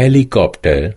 helicopter